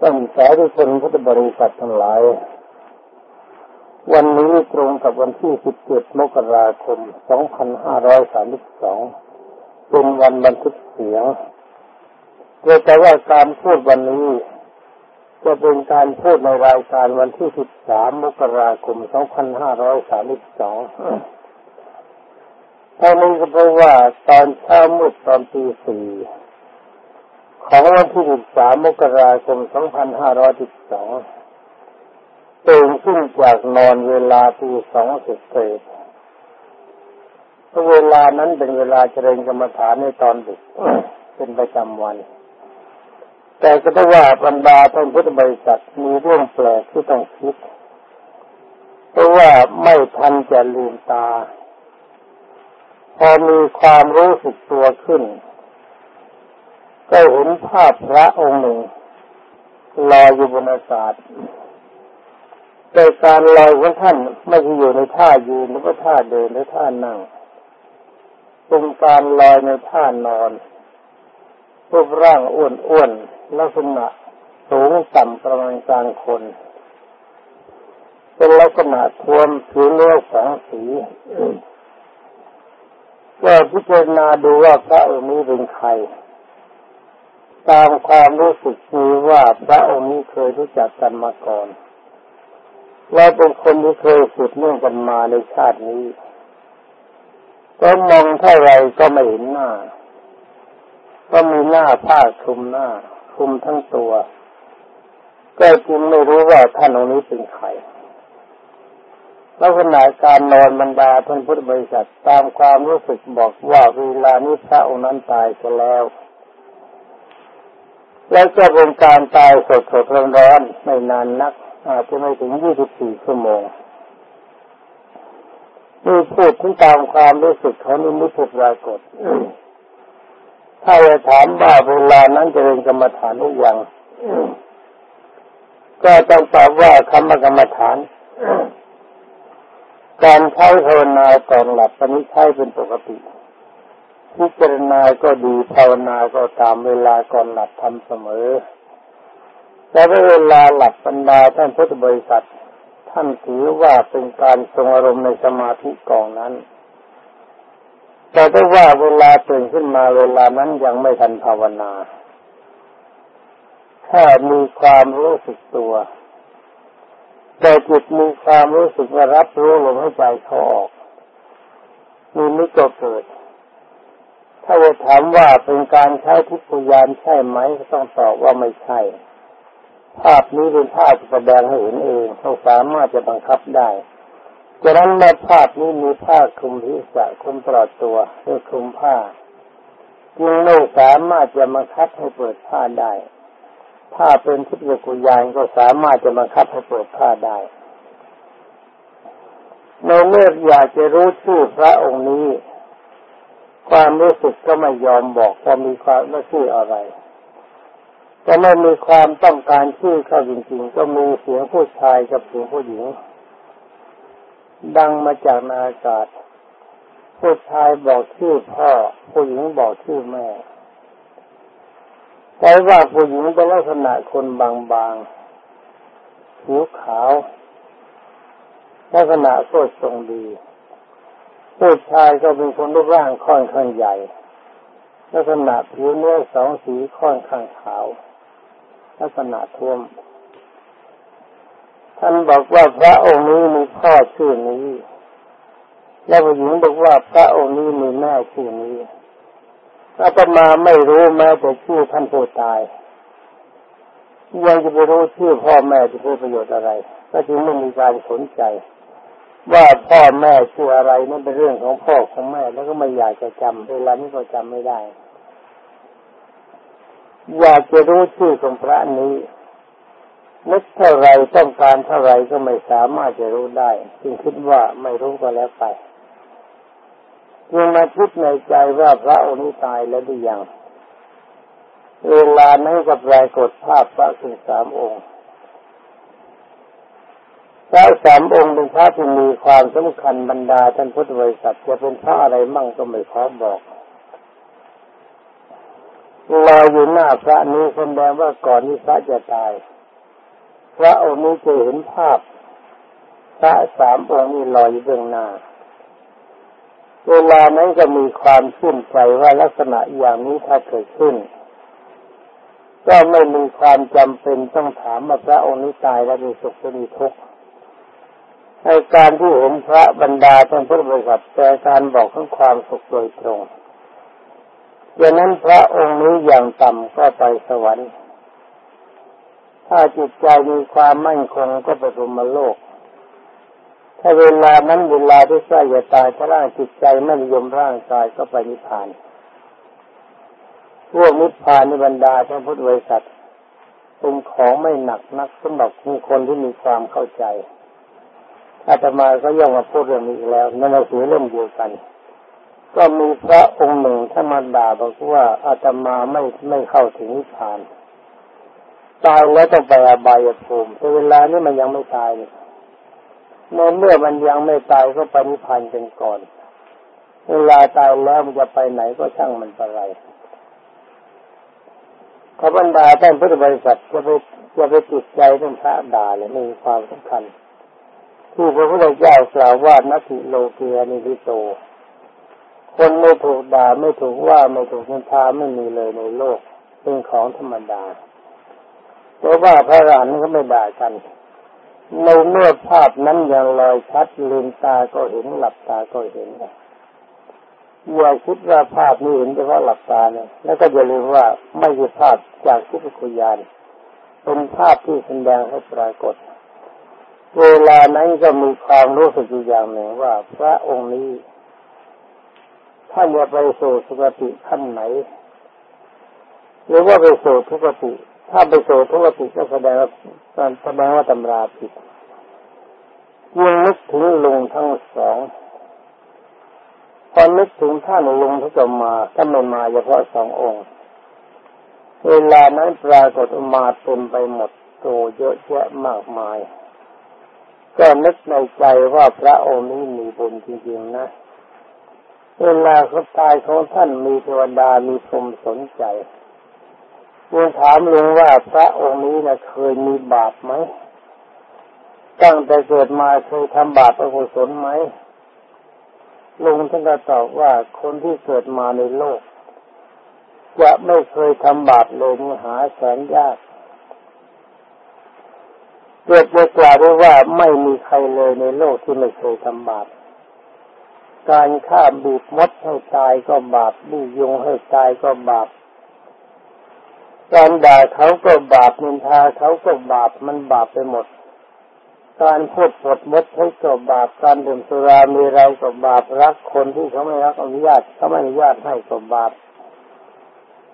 ท่านสาธุชนพุทธบริษัททั้งหลาย วันนี้ตรงกับวันที่ 17 มกราคม 2532 เป็นวันบันทึกเสียงแต่ว่าการพูดวันนี้ จะเป็นการพูดในรายการวันที่ 13 มกราคม 2532ท่านี้ก็เพราะว่าตอนเช้ามืดตอนตีสี่ ของวันที่ 13 มกราคม 2512ตื่นขึ้นจากนอนเวลาตีสองเสร็จเสร็จเวลานั้นเป็นเวลาเจริญกรรมฐานในตอนดึก เป็นประจำวัน แต่ก็ต้องว่าบรรดาท่านพุทธบริษัทมีเรื่องแปลกที่ต้องคิด เพราะว่าไม่ทันจะลืมตา พอมีความรู้สึกตัวขึ้น ก็เห็นภาพพระองค์หนึ่งลอยอยู่บนอากาศแต่การลอยของท่านไม่ใช่อยู่ในท่ายืนหรือว่าท่าเดินหรือท่านั่งเป็นการลอยในท่านอนรูปร่างอ้วนๆลักษณะสูงต่ำประมาณกลางคน เป็นลักษณะทวมผิวเนื้อสองสีก็พิจารณาดูว่าพระองค์นี้เป็นใคร ตามความรู้สึกมีว่าพระองค์นี้เคยรู้จักกันมาก่อน และเป็นคนที่เคยสืบเนื่องกันมาในชาตินี้ก็มองเท่าไรก็ไม่เห็นหน้า ก็มีหน้าผ้าคลุมหน้าคลุมทั้งตัว ก็จึงไม่รู้ว่าท่านองค์นี้เป็นใครลักษณะการนอนบรรดาท่านพุทธบริษัทตามความรู้สึกบอกว่าเวลานี้พระองค์นั้นตายไปแล้ว แล้วก็เป็นการตายสดสดร้อนร้อนไม่นานนัก อาจจะไม่ถึงยี่สิบสี่ชั่วโมงนี่พูดถึงตามความรู้สึกเขานี่มุสปรากฏถ้าจะถามว่าเวลานั้นจะเป็นกรรมฐานหรือยังก็ต้องตอบว่าคำกรรมฐาน การใช้ภาวนาตอนหลับตอนนี้ใช้เป็นปกติ พิจารณาก็ดีภาวนาก็ตามเวลาก่อนหลับทำเสมอ แต่เวลาหลับบรรดาท่านพุทธบริษัท ท่านถือว่าเป็นการทรงอารมณ์ในสมาธิกองนั้น แต่ถ้าว่าเวลาตื่นขึ้นมาเวลานั้นยังไม่ทันภาวนาแค่มีความรู้สึกตัว แต่จิตมีความรู้สึกว่ารับรู้ลมหายใจเขาออกมีนิก็เกิด ถ้าจะถามว่าเป็นการใช้ทิพยานใช่ไหมก็ต้องตอบว่าไม่ใช่ ภาพนี้เป็นภาพแสดงให้เห็นเองเขาสามารถจะบังคับได้ฉะนั้นเมื่อภาพนี้มีผ้าคลุมทิศะคลุมตลอดตัวเพื่อคลุมผ้าจึงไม่สามารถจะบังคับให้เปิดผ้าได้ ถ้าเป็นทิพยกุยานก็สามารถจะบังคับให้เปิดผ้าได้ในเมื่ออยากจะรู้ชื่อพระองค์นี้ ความรู้สึกก็ไม่ยอมบอกว่ามีความว่าชื่ออะไรแต่ไม่มีความต้องการชื่อเขาจริงๆ ก็มีเสียงผู้ชายกับเสียงผู้หญิง ดังมาจากนาอากาศ ผู้ชายบอกชื่อพ่อ ผู้หญิงบอกชื่อแม่แต่ว่าผู้หญิงเป็นลักษณะคนบางๆผิวขาว ลักษณะโคตรทรงดี ผู้ชายก็เป็นคนรูปร่างค่อนข้างใหญ่ลักษณะผิวเนื้อสองสีค่อนข้างขาวลักษณะท่วม ท่านบอกว่าพระองค์นี้มีพ่อชื่อนี้ แล้วผู้หญิงบอกว่าพระองค์นี้มีแม่ชื่อนี้อาตมาไม่รู้แม้แต่ชื่อท่านผู้ตายยังจะไปรู้ชื่อพ่อแม่จะเพื่อประโยชน์อะไร ก็จึงไม่มีการสนใจ ว่าพ่อแม่ชื่ออะไรนั่นเป็นเรื่องของพ่อของแม่แล้วก็ไม่อยากจะจำเวลานี้ก็จำไม่ได้ อยากจะรู้ชื่อของพระนี้นึกเท่าไรต้องการเท่าไรก็ไม่สามารถจะรู้ได้จึงคิดว่าไม่รู้ก็แล้วไปยังมาคิดในใจว่าพระองค์นี้ตายแล้วหรือยังเวลานั้นก็ปรากฏภาพพระสุสามองค์ พระสามองค์เป็นพระที่มีความสำคัญบรรดาท่านพุทธบริษัทจะเป็นพระอะไรมั่งก็ไม่ขอมบอกลอยอยู่หน้าพระนี้แสดงว่าก่อนที่พระจะตาย พระองค์นี้จะเห็นภาพ พระสามองค์นี้ลอยอยู่เบื้องหน้า เวลานั้นก็มีความชื่นใจว่าลักษณะอย่างนี้ถ้าเกิดขึ้น ก็ไม่มีความจำเป็นต้องถามว่าพระองค์นี้ตายแล้วมีสุขหรือมีทุกข์ ในการที่เห็นพระบรรดาท่านพุทธบริษัทแต่การบอกของความสุขโดยตรงดังนั้นพระองค์นี้อย่างต่ำก็ไปสวรรค์ ถ้าจิตใจมีความมั่นคงก็ไปพรมโลก ถ้าเวลานั้นเวลาที่ใกล้จะตายถ้าร่างจิตใจไม่นิยมร่างกายก็ไปนิพพานพวกนิพพานในบรรดาท่านพุทธบริษัทเป็นของไม่หนักนักสำหรับคนที่มีความเข้าใจ อาตมาก็ย่อมมาพูดเรื่องนี้แล้วในหนังสือเล่มเดียวกัน ก็มีพระองค์หนึ่งท่านมาด่าบอกว่าอาตมาไม่ไม่เข้าถึงนิพพานตายแล้วต้องไปอบายภูมิแต่เวลานี้มันยังไม่ตายเมื่อเมื่อมันยังไม่ตายก็ไปนิพพานกันก่อน เวลาตายแล้วมันจะไปไหนก็ช่างมันไปไรพระบรรดาท่านพุทธบริษัทจะไปจะไปติดใจเรื่องพระด่าเลยไม่มีความสำคัญ ที่พระพุทธเจ้ากล่าวว่านัตถิโลเกียนิพิโต คนไม่ถูกด่าไม่ถูกว่าไม่ถูกนินทาไม่มีเลยในโลก เป็นของธรรมดาเพราะว่าพระรานก็ไม่ด่ากันในเมื่อภาพนั้นยังลอยชัดลืมตาก็เห็นหลับตาก็เห็นอย่าคิดว่าภาพนี้เห็นเฉพาะหลับตาเนี่ยแล้วก็อย่าลืมว่าไม่ใช่ภาพจากทิพยคุยานเป็นภาพที่แสดงให้ปรากฏ เวลานั้นก็มีความรู้สึกอยู่อย่างหนึ่งว่า พระองค์นี้ท่านจะไปสู่สุคติขั้นไหน หรือว่าไปสู่ทุกติ ถ้าไปสู่ทุกติก็แสดงว่าแสดงว่าตำราผิดยังนึกถึงลุงทั้งสองพอนึกถึงท่านลุงที่จะมาท่านไม่มาเฉพาะสององค์ เวลานั้นปรากฏมาเต็มไปหมดโตเยอะแยะมากมาย ก็นึกในใจว่าพระองค์นี้มีบุญจริงๆนะ เวลาเขาตายของท่านมีเทวดามีพรมสนใจลุงถามลุงว่าพระองค์นี้นะเคยมีบาปไหมตั้งแต่เกิดมาเคยทำบาปอกุศลไหมลุงท่านก็ตอบว่าคนที่เกิดมาในโลก จะไม่เคยทำบาปเลยนี่หาแสนยาก เกิดจะกล่าวได้ว่าไม่มีใครเลยในโลกที่ไม่เคยทำบาปการฆ่าบีบมดให้ตายก็บาปบียุงให้ตายก็บาปการด่าเขาก็บาปนินทาเขาก็บาปมันบาปไปหมด การพูดปดมดให้ก็บาปการดื่มสุรามีไรก็บาปรักคนที่เขาไม่รักอนุญาตเขาไม่อนุญาตให้ก็บาป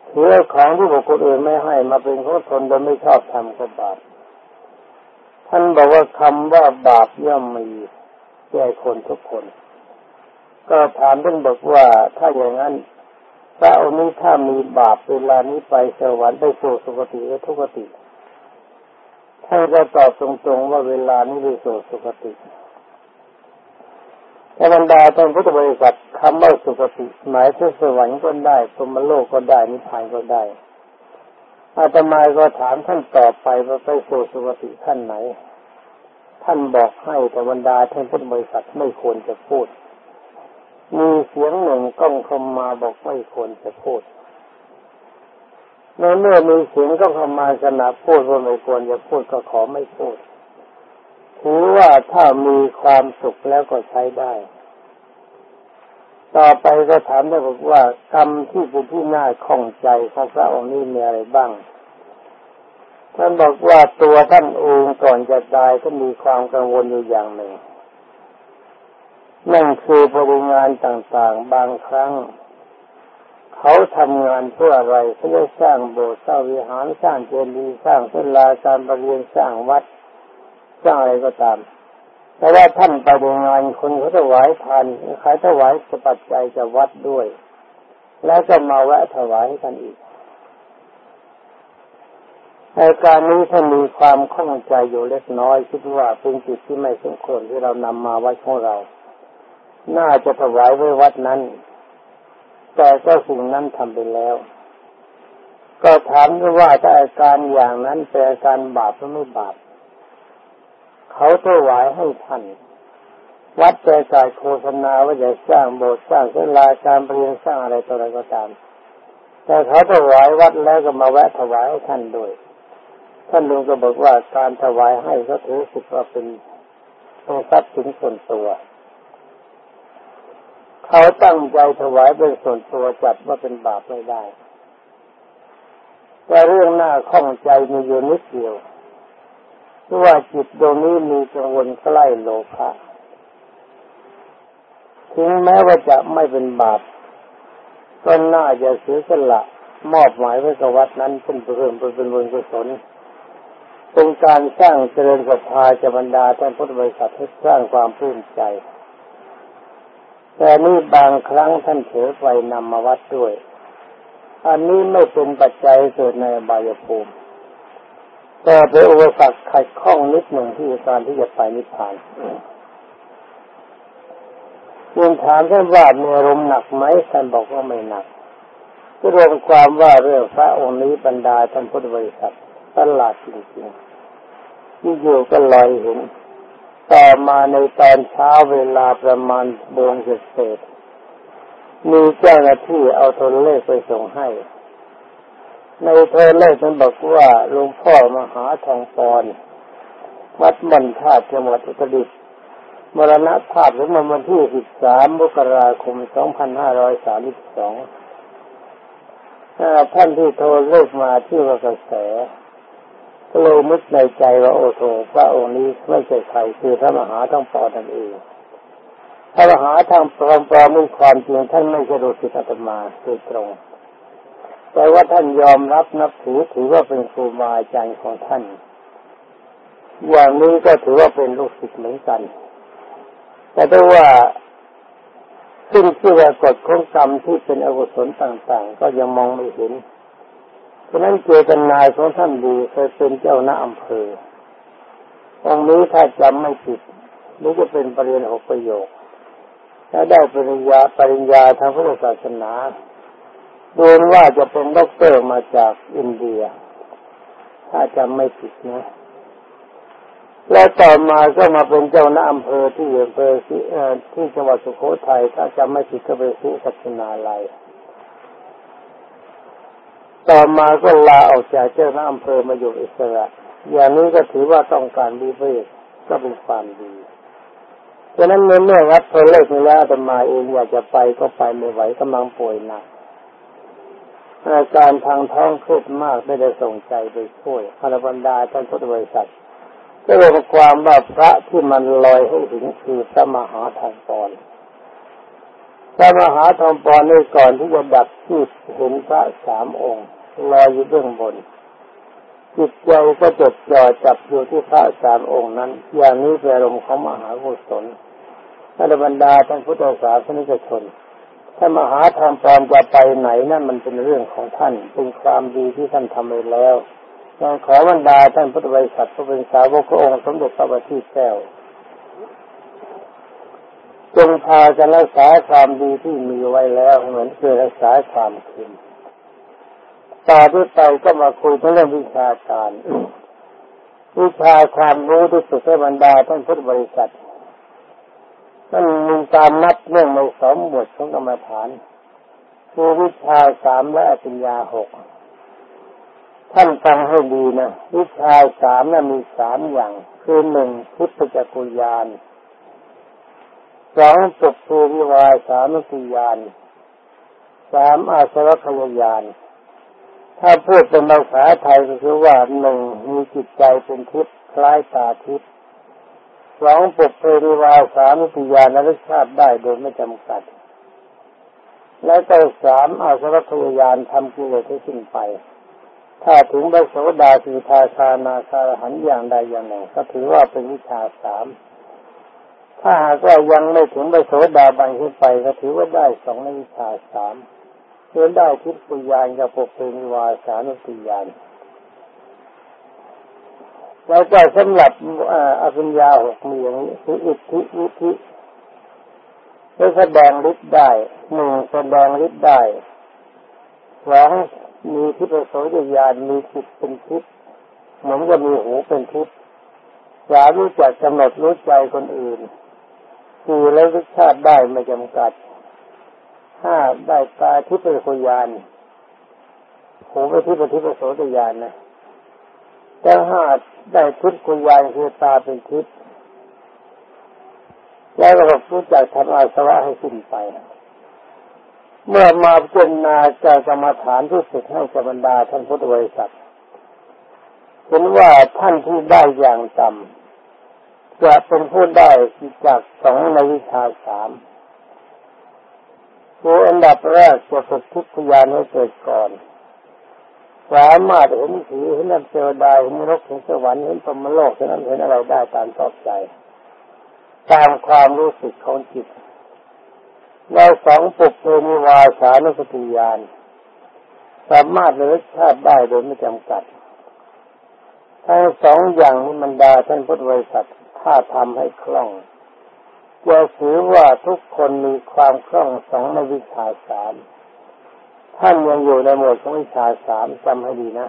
เถือของที่บุคคลอื่นไม่ให้มาเป็นของตนโดยไม่ชอบทำก็บาป ท่านบอกว่าคำว่าบาปย่อมมีแก่คนทุกคน ก็ถามท่านบอกว่าถ้าอย่างนั้นพระองค์นี้ถ้ามีบาปเวลานี้ไปสวรรค์ไปสู่สุคติและทุกติท่านจะตอบตรงๆว่าเวลานี้ไปสู่สุคติแต่บรรดาท่านพุทธบริษัทคำว่าสุคติหมายถึงสวรรค์ก็ได้สมโลกก็ได้นิพพานก็ได้ อาตมาก็ถามท่านต่อไปว่าไปโสสุคติท่านไหน ท่านบอกให้แต่บรรดาท่านพุทธบริษัทไม่ควรจะพูด มีเสียงหนึ่งก้องคำมาบอกไม่ควรจะพูดเมื่อเมื่อมีเสียงก็เข้ามาขณะพูดว่าไม่ควรจะพูดก็ขอไม่พูด ถือว่าถ้ามีความสุขแล้วก็ใช้ได้ ต่อไปก็ถามได้บอกว่ากรรมที่เป็นที่น่าข้องใจของพระองค์นี้มีอะไรบ้างท่านบอกว่าตัวท่านเองก่อนจะตายก็มีความกังวลอยู่อย่างหนึ่งนั่นคือบริงานต่างๆ บางครั้ง เขาทำงานเพื่ออะไรเขาได้สร้างโบสถ์สร้างวิหารสร้างเจดีย์สร้างเวลาการประเรียนสร้างวัด สร้างอะไรก็ตาม แต่ว่าท่านไปในงานคนเขาถวายทานขายถวายสปัจจัยจะวัดด้วย แล้วก็มาแวะถวายกันอีกในการนี้ถ้ามีความข้องใจอยู่เล็กน้อยคิดว่าเป็นจิตที่ไม่สมควรที่เรานำมาไว้ของเรา น่าจะถวายไว้วัดนั้น แต่ก็สิ่งนั้นทำไปแล้ว ก็ถามว่าถ้าอาการอย่างนั้นเป็นอาการบาปหรือไม่บาป เขาถวายให้ท่าน วัดใจจ่ายโฆษณาว่าจะสร้างโบสถ์สร้างเสลาการเรียนสร้างอะไรต่ออะไรก็ตาม แต่เขาถวายวัดแล้วก็มาแวะถวายให้ท่านด้วย ท่านลุงก็บอกว่าการถวายให้เขาถือสิทธิ์ว่าเป็นเป็นทรัพย์สินส่วนตัวเขาตั้งใจถวายเป็นส่วนตัวจัดว่าเป็นบาปไม่ได้ แต่เรื่องหน้าข้องใจมีอยู่นิดเดียว ว่าจิตตรงนี้มีกังวลใกล้โลภะถึงแม้ว่าจะไม่เป็นบาปก็น่าจะเสียสละมอบหมายไว้กับวัดนั้นเป็นเรื่องเป็นบุญกุศลเป็นการสร้างเจริญศรัทธาจะบรรดาท่านพุทธบริษัทให้สร้างความปลื้มใจ แต่นี่บางครั้งท่านเถือไปนำมาวัดด้วย อันนี้ไม่เป็นปัจจัยเกิดในบายภูมิ แต่เป็นอุปสรรคขัดข้องนิดหนึ่งที่การที่จะไปนิพพานยังถามท่านว่ามีอารมณ์หนักไหมท่านบอกว่าไม่หนักก็รวมความว่าเรื่องพระองค์นี้บรรดาท่านพุทธบริษัทตลาดจริงๆที่อยู่ก็ลอยเห็นต่อมาในตอนเช้าเวลาประมาณโมงเศษมีเจ้าหน้าที่เอาโทรเลขไปส่งให้ ในโทรเลขนั้นบอกว่าหลวงพ่อมหาทองปอนวัดมันธาตุจังหวัดอุตรดิตถ์มรณภาพถึงวันที่ 13 มกราคม 2532ท่านที่โทรเลขมาที่ว่ากระแสก็เลยนึกในใจว่าโอ้โหพระองค์นี้ไม่ใช่ใครคือพระมหาทั้งปอนนั่นเองพระมหาทางปอมปลอมมีความจริงท่านไม่ใช่ดุสิตอาตมาโดยตรง แต่ว่าท่านยอมรับนับถือถือว่าเป็นครูบาอาจารย์ของท่าน อย่างนี้ก็ถือว่าเป็นลูกศิษย์เหมือนกัน แต่ถ้าว่าซึ่งที่ว่ากฎของกรรมที่เป็นอกุศลต่างๆ ก็ยังมองไม่เห็น เพราะนั้นเจตนาของท่านดีเคยเป็นเจ้าคณะอำเภอ องค์นี้ถ้าจำไม่ผิดนี่จะเป็นเปรียญหกประโยค ถ้าได้ปริญญาปริญญาทางพุทธศาสนา ดูว่าจะเป็นด็อกเตอร์มาจากอินเดีย ถ้าจำไม่ผิดนะ แล้วต่อมาก็มาเป็นเจ้าคณะอำเภอที่อำเภอที่จังหวัดสุโขทัยถ้าจำไม่ผิดก็ไปศรีสัชนาลัยต่อมาก็ลาออกจากเจ้าหน้าอำเภอมาอยู่อิสระ อย่างนี้ก็ถือว่าต้องการดีเวทก็เป็นความดีฉะนั้นเมื่อรับโทรเลขแล้วแต่มาเองอยากจะไปก็ไปไม่ไหวกำลังป่วยหนัก อาการทางท้องครียดมากไม่ได้ส่งใจไปช่วยอรบรรดาท่านพุทธบริษัทก็รวมความว่าพระที่มันลอยให้ถึงคือพระมหาทองปอนพระมหาทองปอนในก่อนที่จะดับที่เห็นพระสามองค์ลอยอยู่เบื้องบน จิตใจก็จดจ่อจับอยู่ที่พระสามองค์นั้น อย่างนี้เป็นอารมณ์ของมหากุศลท่านบรรดาท่านพุทธศาสนิกชน ถ้ามหาธรรมปลอมจะไปไหนนั่นมันเป็นเรื่องของท่านเป็นความดีที่ท่านทำไปแล้วยังขอบรรดาท่านพุทธบริษัทผู้เป็นสาวกพระองค์สมเด็จพระบัณฑิตแก้วจงพากันรักษาความดีที่มีไว้แล้วเหมือนเคยรักษาความคืนต่อที่ไปก็มาคุยเรื่องวิชาการวิชาความรู้ที่สุดให้บรรดาท่านพุทธบริษัท นั่นมีการนับเรื่องในสองบทของกรรมฐาน คือวิชาสามและปัญญาหกท่านฟังให้ดีนะ วิชาสามนะ่ะมีสามอย่าง คือหนึ่งพุทธจักรยานสองสุภูวิวาสามุยานสามอาสวัคยายาน ถ้าพูดเป็นภาษาไทยก็คือว่าหนึ่งมีจิตใจเป็นทิพย์คล้ายตาทิพย์ สองปุเพริวาสามุติยานนรชาติได้โดยไม่จำกัด และก็สามอาสวัคยายานทำกิเลสให้สิ้นไป ถ้าถึงพระโสดาสีทาชานาคารหันอย่างใดอย่างหนึ่งก็ถือว่าเป็นวิชาสามถ้าหากว่ายังไม่ถึงพระโสดาบันขึ้นไปก็ถือว่าได้สองในวิชาสามเพื่อได้ทิพยานกับปกเป็นวาสานุติยาน แล้วก็สำหรับอภิญญาหกมีอย่างนี้คืออิทธิวิธิแสดงฤทธิ์ได้หนึ่งแสดงฤทธิ์ได้สองมีทิพยโสตญาณมีจิตเป็นทิพย์เหมือนกับมีหูเป็นทิพย์สามรู้จักกำหนดรู้ใจคนอื่นสี่แล้วรสชาติได้ไม่จำกัดห้าได้ตาทิพยโสญาณหูไปทิพยทิพยโสตญาณนะ แล้วห้าได้ทิพยญาณคือตาเป็นทิพย์แล้วเรารู้จักทำอาสวะให้สิ้นไป เมื่อมาเจนนาจากกรรมฐานที่สุดให้กับบรรดาท่านพุทธบริษัทเห็นว่าท่านที่ได้อย่างต่ำจะเป็นผู้ได้จากสองในวิชาสามคืออันดับแรกจะฝึกทิพยานให้เกิดก่อน สามารถเห็นผีเห็นเทวดาเห็นนรกเห็นสวรรค์เห็นพรมโลกเห็นนั้นเห็นอะไรได้ตามชอบใจ ตามความรู้สึกของจิตเราสองปุกเพนิวาสานุสติญาณสามารถเลือกชาติได้โดยไม่จำกัดทั้งสองอย่างนี้มันดาท่านพุทธบริษัทถ้าทำให้คล่องจะถือว่าทุกคนมีความคล่องสองในวิชาสาม ท่านยังอยู่ในหมวดของวิชาสามจำให้ดีนะ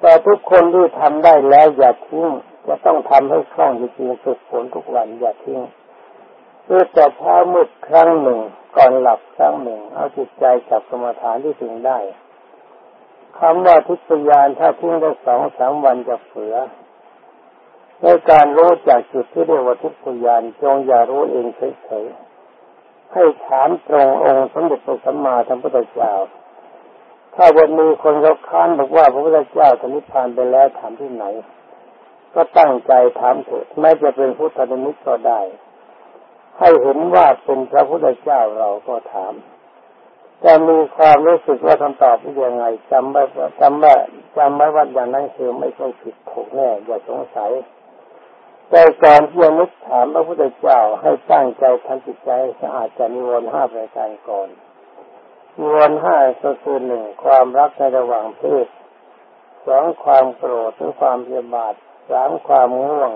แต่ทุกคนที่ทำได้แล้วอย่าทิ้งจะต้องทำให้คล่องจริงๆฝึกฝนทุกวันอย่าทิ้งเพื่อแต่เช้ามืดครั้งหนึ่ง ก่อนหลับครั้งหนึ่ง เอาจิตใจจับกรรมฐานที่ถึงได้คำว่าทิพยานถ้าทิ้งได้สองสามวันจะเฟือในการรู้จากจุดที่เรียกว่าทิพยานจงอย่ารู้เองเฉยๆ ให้ถามตรงองค์สมเด็จพระสัมมาสัมพุทธเจ้า ถ้าวันมีคนเขาค้านบอกว่าพระพุทธเจ้านิพพานไปแล้วถามที่ไหน ก็ตั้งใจถามเถิดแม้จะเป็นพุทธนิมิตก็ได้ ให้เห็นว่าเป็นพระพุทธเจ้าเราก็ถามจะมีความรู้สึกว่าคำตอบเป็นยังไงจำไว้จำไว้จำไว้ว่าอย่างนั้นคือไม่ต้องผิดถูกแน่อย่าสงสัย แต่ก่อนที่จะนึกถามพระพุทธเจ้าให้ตั้งใจทำจิตใจสะอาดจะมีวนห้าประการก่อนมีวนห้าก็คือหนึ่งความรักในระหว่างเพศสองความโกรธหรือความเบียบาทสามความง่วง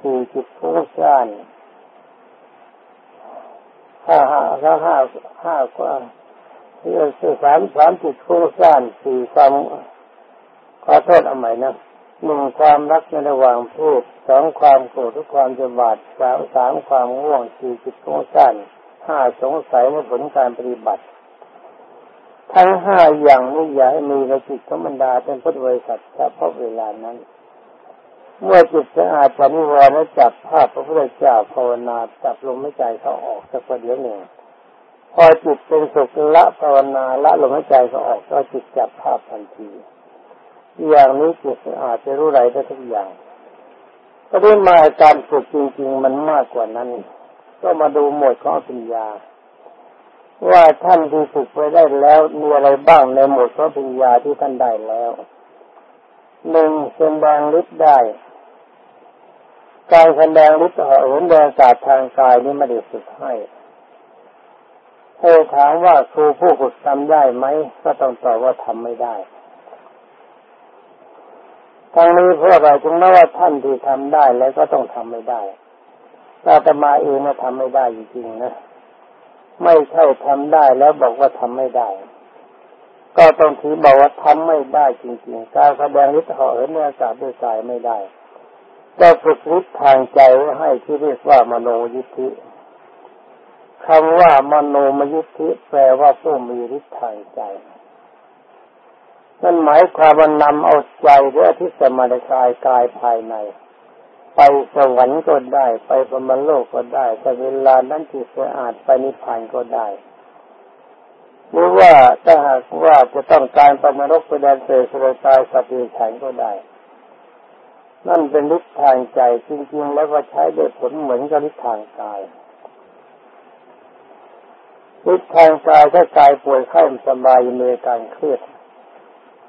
สี่จิตฟุ้งซ่านห้าห้าห้าห้าห้ากว่าที่สามสามจิตฟุ้งซ่านสี่ความขอโทษเอาใหม่นะ หนึ่งความรักในระหว่างพูดสองความโกรธทุกความจะบาดสามสามความง่วงสี่จิตฟุ้งซ่นห้าสงสัยในผลการปฏิบัติ ทั้งห้าอย่างนี้อย่าให้มีในจิตธรรมดาเป็นพุทธบริษัทเฉพาะเวลานั้น เมื่อจิตสะอาดจากนิวรแล้วจับภาพพระพุทธเจ้าภาวนาจับลมหายใจเขาออกสักประเดี๋ยวหนึ่งพอจิตเป็นสุขละภาวนาละลมหายใจเขาออกก็จิตจับภาพทันที อย่างนี้จิตอาดจะรู้ไรได้ทุกอย่างก็ได้มาการฝึกจริง ๆ มันมากกว่านั้น ก็มาดูหมวดของปัญญา ว่าท่านที่ฝึกไปได้แล้วมีอะไรบ้างในหมวดของปัญญาที่ท่านได้แล้วหนึ่งเป็นแดงฤทธิ์ได้ การแสดงฤทธิ์เห็นแดงศาสตร์ทางกายนี่ไม่ได้ฝึกให้เธอถามว่าครูผู้ฝึกทำได้ไหมก็ต้องตอบว่าทำไม่ได้ ทั้งนี้เพราะอะไรถึงแม้ว่าท่านที่ทำได้แล้วก็ต้องทำไม่ได้ถ้าตมาเองก็ทำไม่ได้จริงๆนะไม่ใช่ทำได้แล้วบอกว่าทำไม่ได้ ก็ต้องถือบอกว่าทำไม่ได้จริงๆการแสดงฤทธิ์เหาะเหินในอากาศด้วยกายไม่ได้ก็ฝึกฤทธิ์ทางใจไว้ให้ที่เรียกว่ามโนยิทธิคำว่ามโนมยิทธิแปลว่าผู้มีฤทธิ์ทางใจ นั่นหมายความว่านำเอาใจเรื่อที่สมาธิกายกายภายใน ไปสวรรค์ก็ได้ ไปปรมโลกก็ได้แต่เวลานั้นจิตสะอาดไปนิพพานก็ได้หรือว่าถ้าหากว่าจะต้องการไปนรกไปแดนเสสรตายสัตว์ดิฉันก็ได้ นั่นเป็นฤทธิ์ทางใจจริงๆ แล้วก็ใช้ได้ผลเหมือนกับฤทธิ์ทางกายฤทธิ์ทางกายถ้ากายป่วยไข้สบายมีการเครียด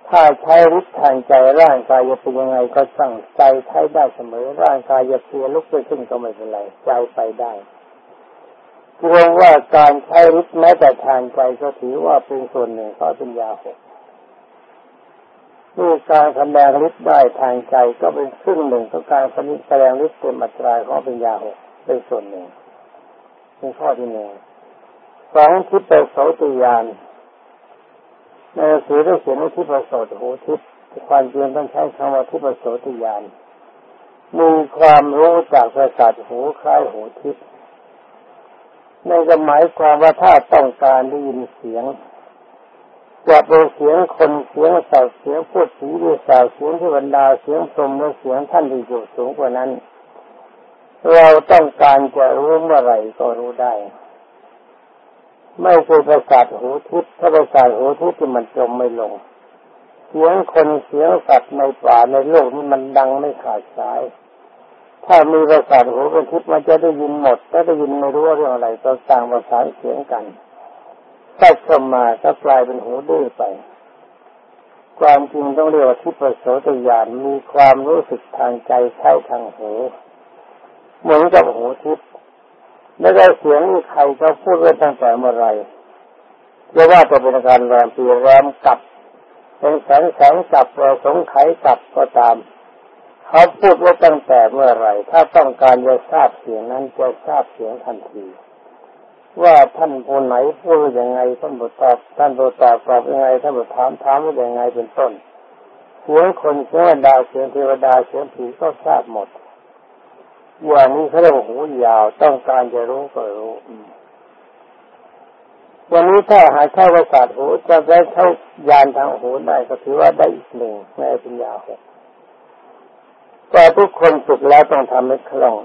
ถ้าใช้ฤทธิ์ทางใจร่างกายจะเป็นยังไงก็สั่งใจใช้ได้เสมอ ร่างกายจะเพียลุกไปขึ้นก็ไม่เป็นไรใจไปได้เพราะว่าการใช้ฤทธิ์แม้แต่ทางใจก็ถือว่าเป็นส่วนหนึ่งของปัญญาหกนี่การแสดงฤทธิ์ได้ทางใจก็เป็นครึ่งหนึ่งของการแสดงฤทธิ์เต็มอัตราของปัญญาหกเป็นส่วนหนึ่งเป็นข้อที่หนึ่งสองที่เป็นโสติยาน ในสือได้เขียนว่าทิพโสตหูทิพความจริงต้องใช้คำว่าทิพโสติยานมีความรู้จากประสาทหูคล้ายหูทิพย์ในก็หมายความว่าถ้าต้องการได้ยินเสียงจะเป็นเสียงคนเสียงสัตว์เสียงพูดสีดีสาวเสียงที่บรรดาเสียงสมและเสียงท่านที่อยู่สูงกว่านั้น เราต้องการจะรู้เมื่อไหร่ก็รู้ได้ ไม่ใช่ประสาทหูทิพย์ถ้าประสาทหูทิพย์ที่มันจมไม่ลง เสียงคนเสียงสัตว์ในป่าในโลกนี้มันดังไม่ขาดสาย ถ้ามีประสาทหูเป็นทิพมันจะได้ยินหมดถ้าได้ยินไม่รู้ว่าเรื่องอะไรก็ต่างประสานเสียงกันถ้าเข้ามาก็กลายเป็นหูดื้อไป ความจริงต้องเรียกว่าทิพโสตญาณมีความรู้สึกทางใจใช้ทางหูเหมือนกับหูทิพย์ แล้วก็เสียงใครเขาพูดไว้ตั้งแต่เมื่อไรจะว่าจะเป็นการแรมปีแรมกับเป็นแสงแสงจับเราสงไขจับก็ตาม เขาพูดไว้ตั้งแต่เมื่อไรถ้าต้องการจะทราบเสียงนั้นจะทราบเสียงทันที ว่าท่านคนไหนพูดยังไงท่านบทตอบท่านบทตอบตอบยังไงท่านบทถามถามว่ายังไงเป็นต้นเสียงคนเสียงดาวเสียงเทวดาเสียงผีก็ทราบหมด อย่างนี้เขาเรียกว่าหูยาวต้องการจะรู้ก็รู้วันนี้ถ้าหาใช้ประสาทหูจะได้เข้ายานทางหูได้ก็ถือว่าได้อีกหนึ่งในปัญญาหกแต่ทุกคนฝึกแล้วต้องทำให้คล่อง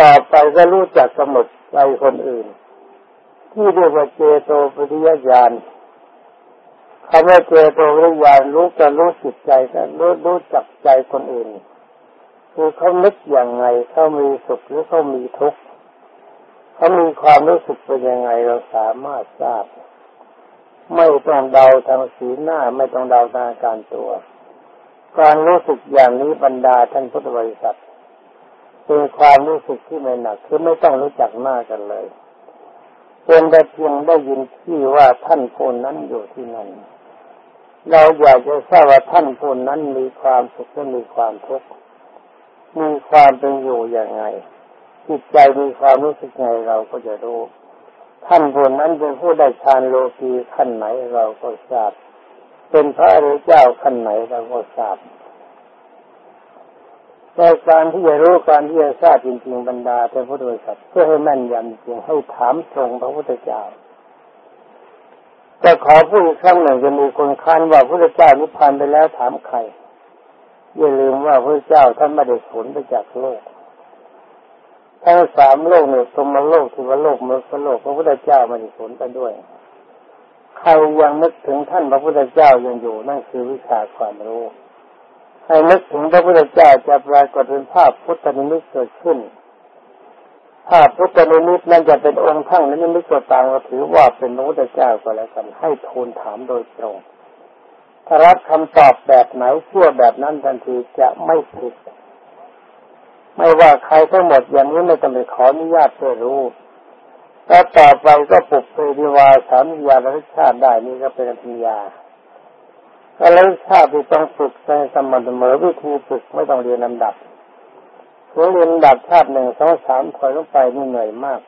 ต่อไปก็รู้จักกำหนดใจคนอื่น ที่เรียกว่าเจโตปริยญาณคำว่าเจโตปริยญาณรู้จะรู้จิตใจก็รู้รู้จักใจคนอื่น คือเขานึกอย่างไงเขามีสุขหรือเขามีทุกข์เขามีความรู้สึกเป็นยังไงเราสามารถทราบ ไม่ต้องเดาทางสีหน้าไม่ต้องเดาทางการตัว การรู้สึกอย่างนี้บรรดาท่านพุทธบริษัทเป็นความรู้สึกที่ไม่หนักคือไม่ต้องรู้จักหน้ากันเลยเป็นแต่เพียงได้ยินที่ว่าท่านคนนั้นอยู่ที่นั่นเราอยากจะทราบว่าท่านคนนั้นมีความสุขหรือมีความทุกข์ มีความเป็นอยู่อย่างไง จิตใจมีความรู้สึกไงเราก็จะรู้ ท่านคนนั้นเป็นผู้ได้ฌานโลกีขั้นไหนเราก็ทราบ เป็นพระอริยเจ้าขั้นไหนเราก็ทราบแต่การที่จะรู้การที่จะทราบจริงๆบรรดาเป็นพุทธบริษัทเพื่อให้แม่นยำจริงให้ถามตรงพระพุทธเจ้าจะขอพูดอีกครั้งหนึ่งจะมีคนค้านว่าพระพุทธเจ้านิพพานไปแล้วถามใคร อย่าลืมว่าพระเจ้าท่านไม่ได้ผลไปจากโลกทั้งสามโลกเนี่ยสมโลกทิวโลกมรรคโลกพระพุทธเจ้าไม่ได้ผลไปด้วยใครยังนึกถึงท่านพระพุทธเจ้ายังอยู่นั่นคือวิชาความรู้ให้นึกถึงพระพุทธเจ้าจะปรากฏเป็นภาพพุทธนิมิตเกิดขึ้นภาพพุทธนิมิตนั้นจะเป็นองค์ทั้งนิมิตก็ตามก็ถือว่าเป็นพระพุทธเจ้าก็แล้วกันให้ทูลถามโดยตรง ถ้ารับคำตอบแบบไหนเชื่อแบบนั้นทันทีจะไม่ผิด ไม่ว่าใครทั้งหมดอย่างนี้ไม่ต้องไปขออนุญาตเพื่อรู้ถ้าต่อไปก็ปลุกเปริวาสามิยาและชาติได้นี่ก็เป็นปัญญาอะไรทราบที่ต้องฝึกในสมเสมอวิธีฝึกไม่ต้องเรียนลำดับเพื่อเรียนลำดับชาติหนึ่งสองสามถอยลงไปนี่เหนื่อยมาก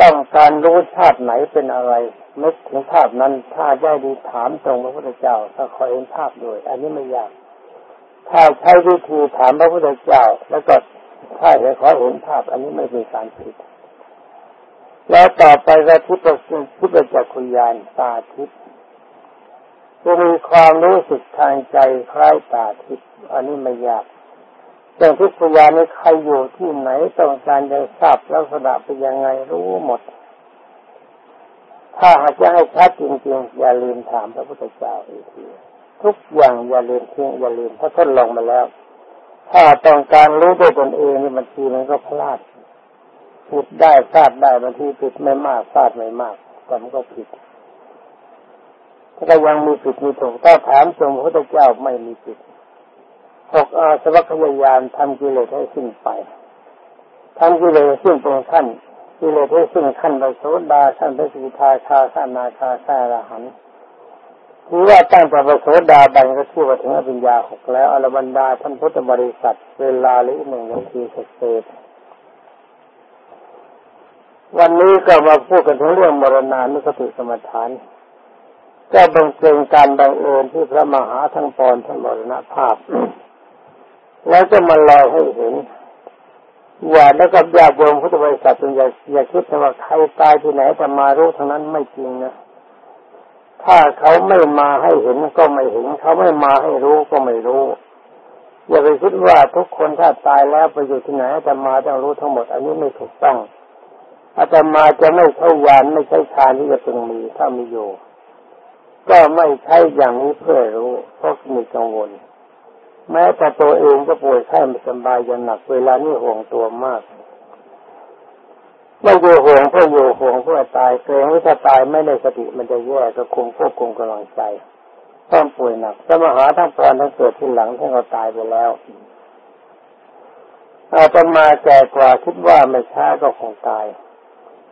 ต้องการรู้ชาติไหนเป็นอะไรนึกถึงภาพนั้น ถ้าได้ดีถามตรงพระพุทธเจ้าถ้าขอเห็นภาพด้วย อันนี้ไม่ยาก ถ้าใช้วิธีถามพระพุทธเจ้า แล้วก็ถ้าจะขอเห็นภาพ อันนี้ไม่เป็นการผิด แล้วต่อไปก็ทิพย์ทิพย์จักขุยานตาทิพย์จะมีความรู้สึกทางใจคล้ายตาทิพย์อันนี้ไม่ยาก แต่ทิพยานี้ใครอยู่ที่ไหนต้องการจะทราบลักษณะเป็นยังไงรู้หมด ถ้าหากจะให้ชัดจริงๆ อย่าลืมถามพระพุทธเจ้าอีกทีทุกอย่างอย่าลืมทิ้งอย่าลืมเพราะทดลองมาแล้ว ถ้าต้องการรู้ด้วยตนเองนี่บางทีมันก็พลาดผิดได้พลาดได้บางทีผิดไม่มากพลาดไม่มากแต่มันก็ผิดก็ยังมีผิดมีถูกถ้าถามทรงพระพุทธเจ้าไม่มีผิด หกอาสวัคยายานทำกิเลสให้สิ้นไปทำกิเลสสิ้นตรงขั้นกิเลสให้สิ้นขั้นไปโสดาขั้นไปสิทาคาขั้นนาคาขั้นอรหันถือว่าตั้งแต่ประโสดาบันก็ชื่อว่าถึงอภิญญาหกแล้วอรบรรดาท่านพุทธบริษัท เวลาหรือหนึ่งนาทีเศษวันนี้ก็มาพูดกันถึงเรื่องมรณานุสติสมถานก็บังเกิดการบังเอิญที่พระมหาทั้งปอนทั้งมรณภาพ แล้วก็มาลอยให้เห็นอย่าแล้วก็อย่าบงพุทธบริษัทอย่าอย่าคิดว่าใครตายที่ไหนแต่มารู้ทั้งนั้นไม่จริงนะถ้าเขาไม่มาให้เห็นก็ไม่เห็น เขาไม่มาให้รู้ก็ไม่รู้ อย่าไปคิดว่าทุกคนถ้าตายแล้วไปอยู่ที่ไหนแต่มาต้องรู้ทั้งหมด อันนี้ไม่ถูกต้องอาตมาจะไม่ใช้ยานไม่ใช้ฌานที่จะเป็นมีถ้ามีอยู่ ก็ไม่ใช่อย่างนี้เพื่อรู้เพราะมีกังวล แม้แต่ตัวเองก็ป่วยไข้ไม่สบายอย่างหนักเวลานี้ห่วงตัวมากไม่อยู่ห่วงเพื่ออยู่ห่วงเพื่อตายเกรงว่าถ้าตายไม่ได้สติมันจะแย่ก็คุมควบคุมกำลังใจต้องป่วยหนักสมาหาทั้งปอนทั้งเกิดที่หลังท่านก็ตายไปแล้วอาตมาแก่กว่าคิดว่าไม่ช้าก็คงตาย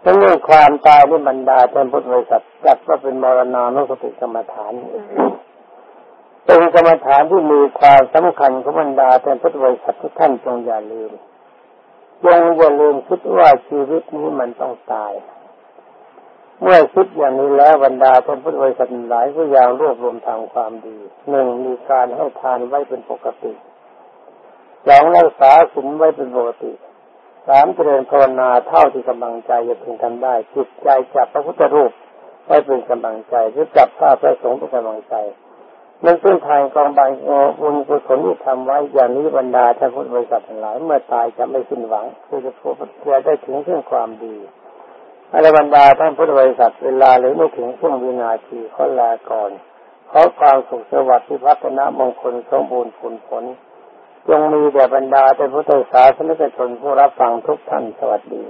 ทั้งเรื่องความตายนี่บรรดาท่านพุทธบริษัทจัดว่าเป็นมรณานุสติกรรมฐาน เป็นกรรมฐานที่มีความสำคัญของบรรดาท่านพุทธบริษัททุกท่านจงอย่าลืมยังอย่าลืมคิดว่าชีวิตนี้มันต้องตาย เมื่อคิดอย่างนี้แล้วบรรดาท่านพุทธบริษัทหลายก็อย่างรวบรวมทางความดีหนึ่งมีการให้ทานไว้เป็นปกติสองรักษาศีลไว้เป็นปกติสามเจริญภาวนาเท่าที่กำลังใจจะพึงทำได้จิตใจจับพระพุทธรูปไว้เป็นกำลังใจหรือจับผ้าพระสงฆ์เป็นกำลังใจ นั่นเป็นทางกองบางบุญกุศลที่ทำไว้อย่างนี้บรรดาท่านพุทธบริษัททั้งหลายเมื่อตายจะไม่สิ้นหวังคือจะพบจะได้ถึงเรื่องความดีอะไรบรรดาท่านพุทธบริษัทเวลาหรือไม่ถึงช่วงวินาทีขอลาก่อนขอความสุขสวัสดิ์ที่พัฒนามงคลสมบูรณ์ผลผลจงมีแด่บรรดาแต่พุทธศาสนิกชนผู้รับฟังทุกท่านสวัสดี